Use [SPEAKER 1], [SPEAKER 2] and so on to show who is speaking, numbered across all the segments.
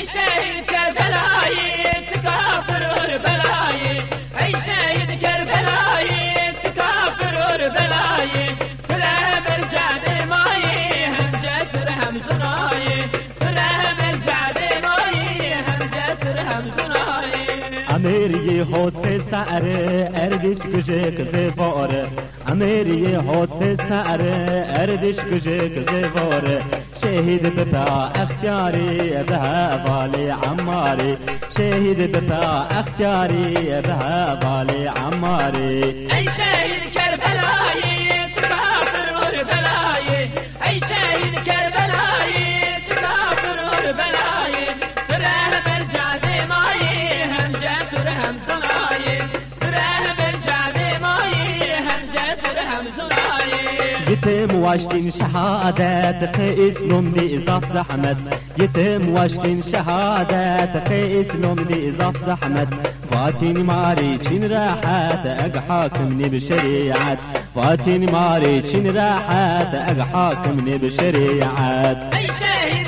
[SPEAKER 1] ای شهید کربلایی تکافر بلایی. ای شهید کربلایی تکافر بلایی. تره بر جعد مایی هم جسر هم زنایی. تره بر جعد مایی جسر هم زنایی.
[SPEAKER 2] امیر حوت سعر اردیش کشه کزه واره امیر حوت سعر اردیش کشه کزه واره شهيد بتا اختياري ذهب علي عماري. شهيد بتا اختياري ذهب علي عماري.
[SPEAKER 1] ای شهید کربلایی
[SPEAKER 2] واشتين شهادات قيس نمدي إضاف زحمت. يتم واشتين شهادات قيس نمدي إضاف زحمت. فاتين ماري شين راحات أقحاكمني بشريعات فاتين ماري شين راحات أقحاكمني بشريعات
[SPEAKER 1] ای شهید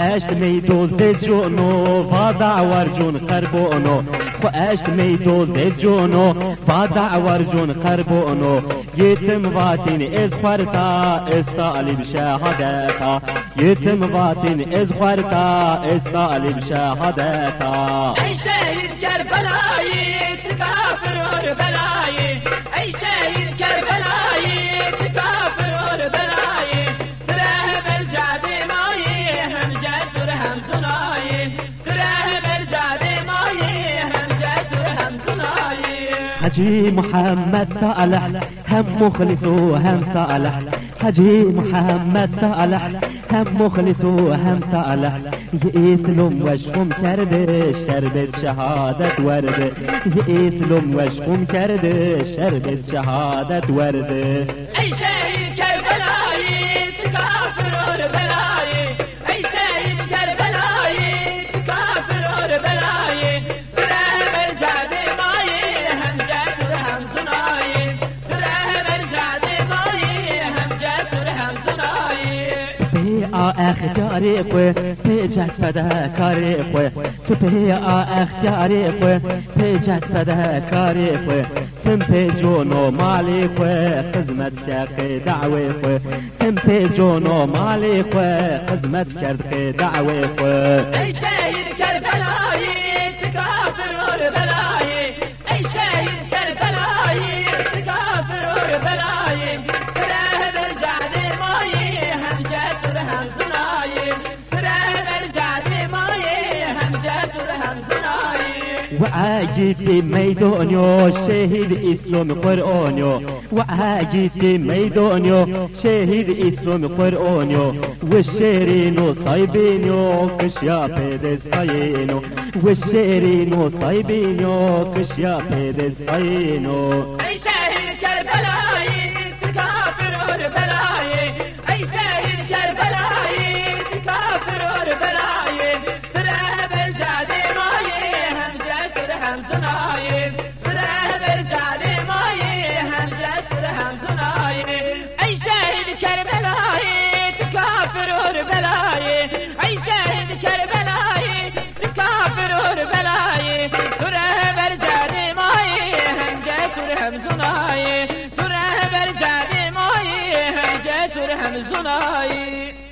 [SPEAKER 1] اشت می دوزه جونو بادا اور جون قربونو خو اشت می
[SPEAKER 2] دوزه جونو بادا اور جون قربونو یتم واتین از خورتا استا علی بشهادتا یتم واتین از خورتا استا علی بشهادتا
[SPEAKER 1] ای شهید کربلایی
[SPEAKER 2] حجي محمد صالح هم مخلص وهم صالح. حجي محمد صالح هم مخلص وهم صالح. يسلم وشكم كرد شربت شهادة ورد. يسلم وشكم كرد شربت شهادة ورد. قوي في جات فدا كاري قوي. في اختياري قوي في جات فدا كاري قوي. تم في جونو مالي قوي خدمت شاقي دعوي قوي. تم في جونو مالي قوي خدمت شرقي دعوي قوي.
[SPEAKER 1] ای شهید
[SPEAKER 2] في ميدونيو شهيد اسلام قرآنيو في ميدونيو شهيد اسلام قرآنيو والشيرينو صايبينيو كشيا بيدس طينو والشيرينو صايبينيو كشيا بيدس طينو
[SPEAKER 1] ای شهید کربلایی تکافر و بلایی. مایه بره بر جان مایه هم جسر هم زنایه ای شهید کربلایی کافر اور بلایی ای شهید کربلایی کافر اور بلایی تو ره بر جان مایه هم جسر هم زنایه تو ره بر جان مایه هم جسر هم زنایه